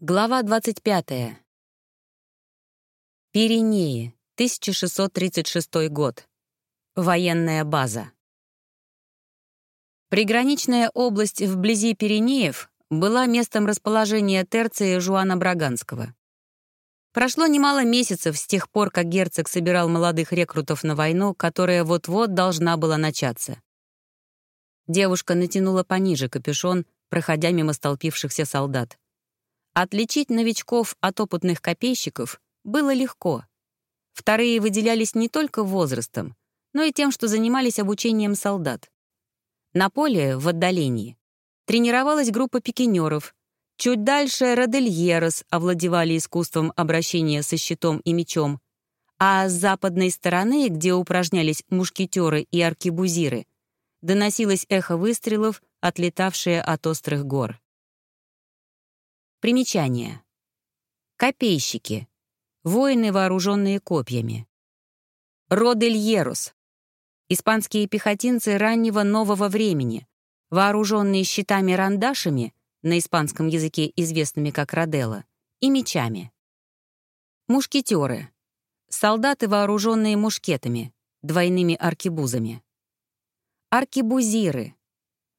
Глава 25. Пиренеи, 1636 год. Военная база. Приграничная область вблизи Пиренеев была местом расположения терции Жуана Браганского. Прошло немало месяцев с тех пор, как герцог собирал молодых рекрутов на войну, которая вот-вот должна была начаться. Девушка натянула пониже капюшон, проходя мимо столпившихся солдат. Отличить новичков от опытных копейщиков было легко. Вторые выделялись не только возрастом, но и тем, что занимались обучением солдат. На поле, в отдалении, тренировалась группа пикинеров. Чуть дальше Родельерос овладевали искусством обращения со щитом и мечом, а с западной стороны, где упражнялись мушкетеры и аркебузиры, доносилось эхо выстрелов, отлетавшие от острых гор. Примечание. Копейщики. Воины, вооруженные копьями. Родельерус. Испанские пехотинцы раннего нового времени, вооруженные щитами-рандашами, на испанском языке известными как родело, и мечами. Мушкетеры. Солдаты, вооруженные мушкетами, двойными аркебузами. Аркебузиры.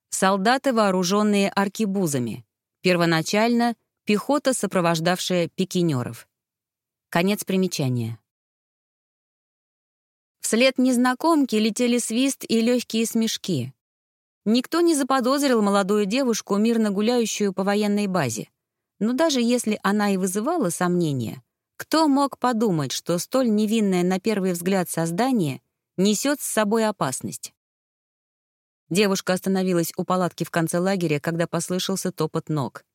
Солдаты, вооруженные аркебузами. Первоначально — Пехота, сопровождавшая пикинеров. Конец примечания. Вслед незнакомки летели свист и легкие смешки. Никто не заподозрил молодую девушку, мирно гуляющую по военной базе. Но даже если она и вызывала сомнения, кто мог подумать, что столь невинное на первый взгляд создание несет с собой опасность? Девушка остановилась у палатки в конце лагеря, когда послышался топот ног.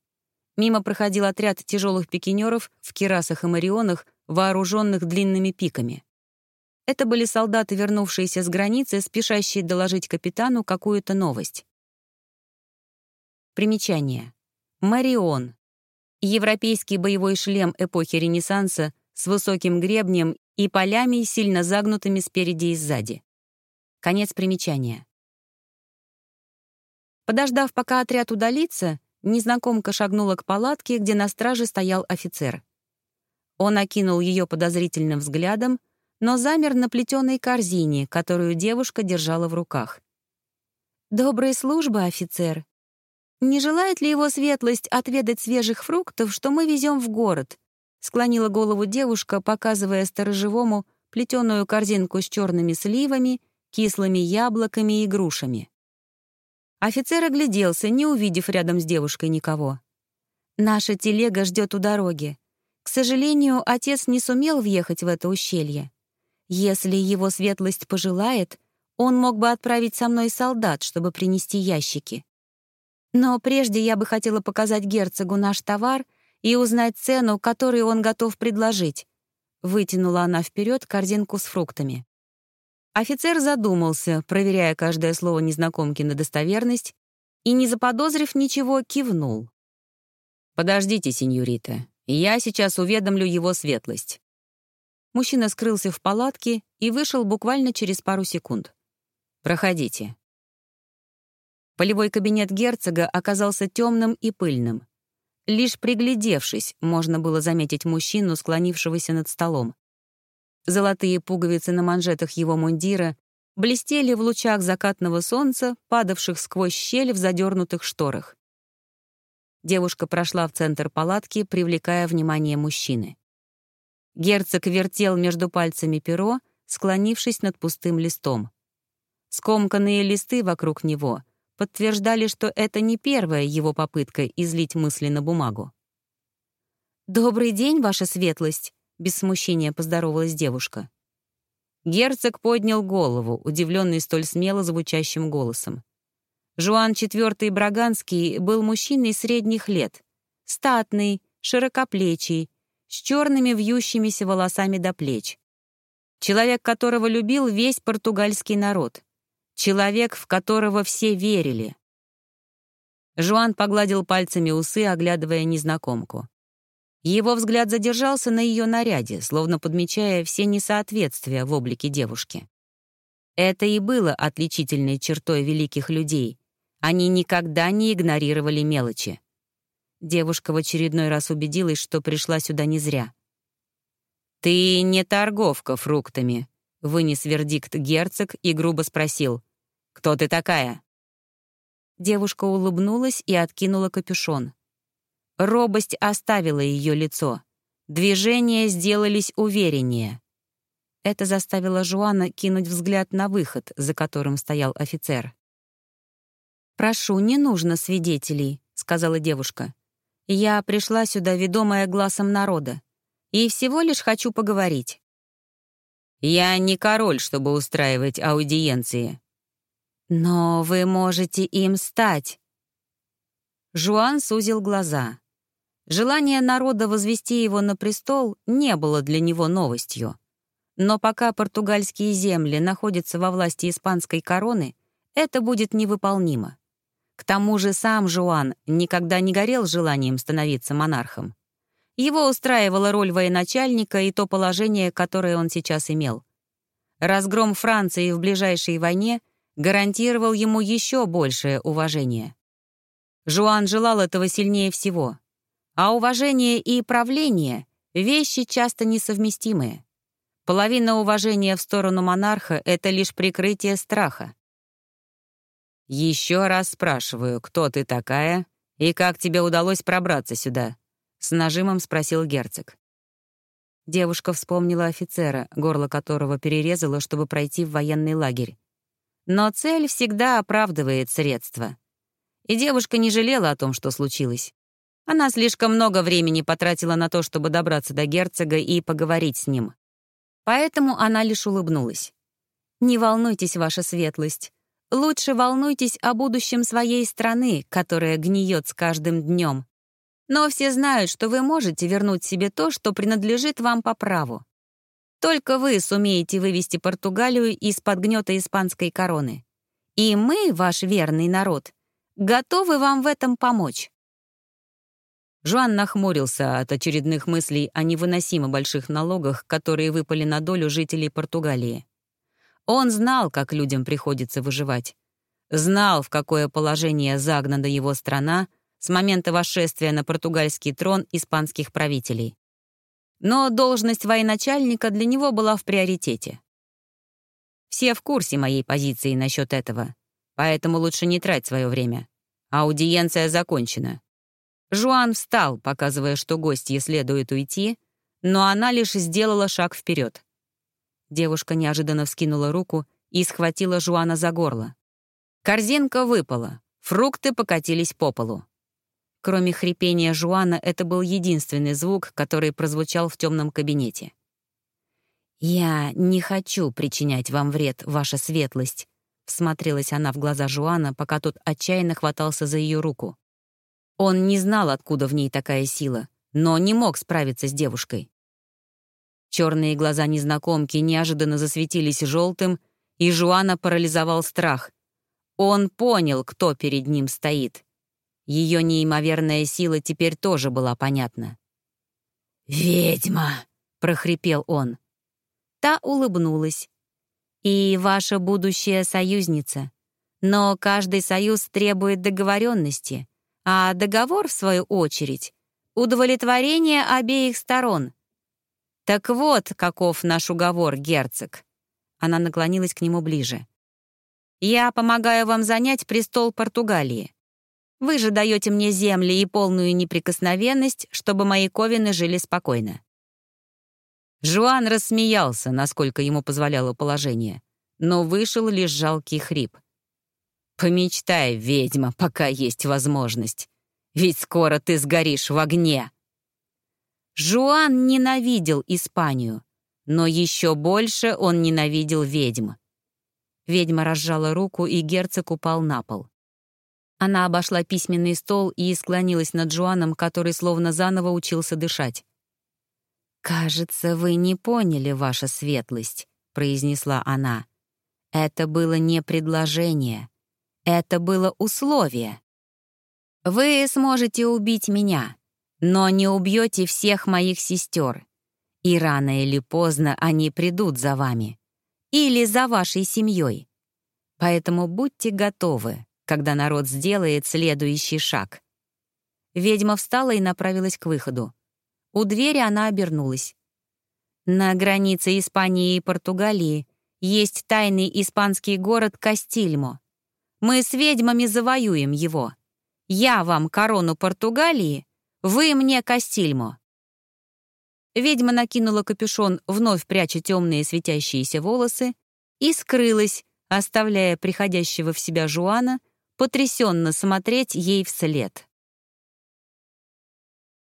Мимо проходил отряд тяжелых пикинеров в кирасах и марионах, вооруженных длинными пиками. Это были солдаты, вернувшиеся с границы, спешащие доложить капитану какую-то новость. Примечание. Марион. Европейский боевой шлем эпохи Ренессанса с высоким гребнем и полями, сильно загнутыми спереди и сзади. Конец примечания. Подождав, пока отряд удалится, незнакомка шагнула к палатке, где на страже стоял офицер. Он окинул ее подозрительным взглядом, но замер на плетеной корзине, которую девушка держала в руках. «Доброй службы, офицер. Не желает ли его светлость отведать свежих фруктов, что мы везем в город?» склонила голову девушка, показывая сторожевому плетеную корзинку с черными сливами, кислыми яблоками и грушами. Офицер огляделся, не увидев рядом с девушкой никого. «Наша телега ждет у дороги. К сожалению, отец не сумел въехать в это ущелье. Если его светлость пожелает, он мог бы отправить со мной солдат, чтобы принести ящики. Но прежде я бы хотела показать герцогу наш товар и узнать цену, которую он готов предложить». Вытянула она вперед корзинку с фруктами. Офицер задумался, проверяя каждое слово незнакомки на достоверность, и, не заподозрив ничего, кивнул. «Подождите, сеньорита, я сейчас уведомлю его светлость». Мужчина скрылся в палатке и вышел буквально через пару секунд. «Проходите». Полевой кабинет герцога оказался темным и пыльным. Лишь приглядевшись, можно было заметить мужчину, склонившегося над столом. Золотые пуговицы на манжетах его мундира блестели в лучах закатного солнца, падавших сквозь щель в задернутых шторах. Девушка прошла в центр палатки, привлекая внимание мужчины. Герцог вертел между пальцами перо, склонившись над пустым листом. Скомканные листы вокруг него подтверждали, что это не первая его попытка излить мысли на бумагу. «Добрый день, ваша светлость!» Без смущения поздоровалась девушка. Герцог поднял голову, удивленный столь смело звучащим голосом. Жуан IV Браганский был мужчиной средних лет, статный, широкоплечий, с черными вьющимися волосами до плеч. Человек, которого любил весь португальский народ. Человек, в которого все верили. Жуан погладил пальцами усы, оглядывая незнакомку. Его взгляд задержался на ее наряде, словно подмечая все несоответствия в облике девушки. Это и было отличительной чертой великих людей. Они никогда не игнорировали мелочи. Девушка в очередной раз убедилась, что пришла сюда не зря. «Ты не торговка фруктами», — вынес вердикт герцог и грубо спросил. «Кто ты такая?» Девушка улыбнулась и откинула капюшон. Робость оставила ее лицо. Движения сделались увереннее. Это заставило Жуана кинуть взгляд на выход, за которым стоял офицер. «Прошу, не нужно свидетелей», — сказала девушка. «Я пришла сюда, ведомая глазом народа, и всего лишь хочу поговорить». «Я не король, чтобы устраивать аудиенции». «Но вы можете им стать». Жуан сузил глаза. Желание народа возвести его на престол не было для него новостью. Но пока португальские земли находятся во власти испанской короны, это будет невыполнимо. К тому же сам Жуан никогда не горел желанием становиться монархом. Его устраивала роль военачальника и то положение, которое он сейчас имел. Разгром Франции в ближайшей войне гарантировал ему еще большее уважение. Жуан желал этого сильнее всего. А уважение и правление — вещи часто несовместимые. Половина уважения в сторону монарха — это лишь прикрытие страха. «Еще раз спрашиваю, кто ты такая и как тебе удалось пробраться сюда?» — с нажимом спросил герцог. Девушка вспомнила офицера, горло которого перерезала, чтобы пройти в военный лагерь. Но цель всегда оправдывает средства. И девушка не жалела о том, что случилось. Она слишком много времени потратила на то, чтобы добраться до герцога и поговорить с ним. Поэтому она лишь улыбнулась. «Не волнуйтесь, ваша светлость. Лучше волнуйтесь о будущем своей страны, которая гниет с каждым днем. Но все знают, что вы можете вернуть себе то, что принадлежит вам по праву. Только вы сумеете вывести Португалию из-под гнета испанской короны. И мы, ваш верный народ, готовы вам в этом помочь». Жуан нахмурился от очередных мыслей о невыносимо больших налогах, которые выпали на долю жителей Португалии. Он знал, как людям приходится выживать. Знал, в какое положение загнана его страна с момента восшествия на португальский трон испанских правителей. Но должность военачальника для него была в приоритете. Все в курсе моей позиции насчет этого, поэтому лучше не трать свое время. Аудиенция закончена. Жуан встал, показывая, что гостье следует уйти, но она лишь сделала шаг вперед. Девушка неожиданно вскинула руку и схватила Жуана за горло. Корзинка выпала, фрукты покатились по полу. Кроме хрипения Жуана, это был единственный звук, который прозвучал в темном кабинете. «Я не хочу причинять вам вред, ваша светлость», — всмотрелась она в глаза Жуана, пока тот отчаянно хватался за ее руку. Он не знал, откуда в ней такая сила, но не мог справиться с девушкой. Черные глаза незнакомки неожиданно засветились желтым, и Жуана парализовал страх. Он понял, кто перед ним стоит. Ее неимоверная сила теперь тоже была понятна. «Ведьма!» — прохрипел он. Та улыбнулась. «И ваша будущая союзница. Но каждый союз требует договоренности а договор, в свою очередь, удовлетворение обеих сторон. Так вот, каков наш уговор, герцог. Она наклонилась к нему ближе. Я помогаю вам занять престол Португалии. Вы же даете мне земли и полную неприкосновенность, чтобы мои ковины жили спокойно. Жуан рассмеялся, насколько ему позволяло положение, но вышел лишь жалкий хрип — Помечтай, ведьма, пока есть возможность. Ведь скоро ты сгоришь в огне. Жуан ненавидел Испанию, но еще больше он ненавидел ведьм. Ведьма разжала руку, и герцог упал на пол. Она обошла письменный стол и склонилась над Жуаном, который словно заново учился дышать. «Кажется, вы не поняли, ваша светлость», — произнесла она. «Это было не предложение. Это было условие. Вы сможете убить меня, но не убьете всех моих сестер. И рано или поздно они придут за вами. Или за вашей семьей. Поэтому будьте готовы, когда народ сделает следующий шаг. Ведьма встала и направилась к выходу. У двери она обернулась. На границе Испании и Португалии есть тайный испанский город Кастильмо. Мы с ведьмами завоюем его. Я вам корону Португалии, вы мне Кастильмо. Ведьма накинула капюшон, вновь пряча темные светящиеся волосы, и скрылась, оставляя приходящего в себя Жуана потрясенно смотреть ей вслед.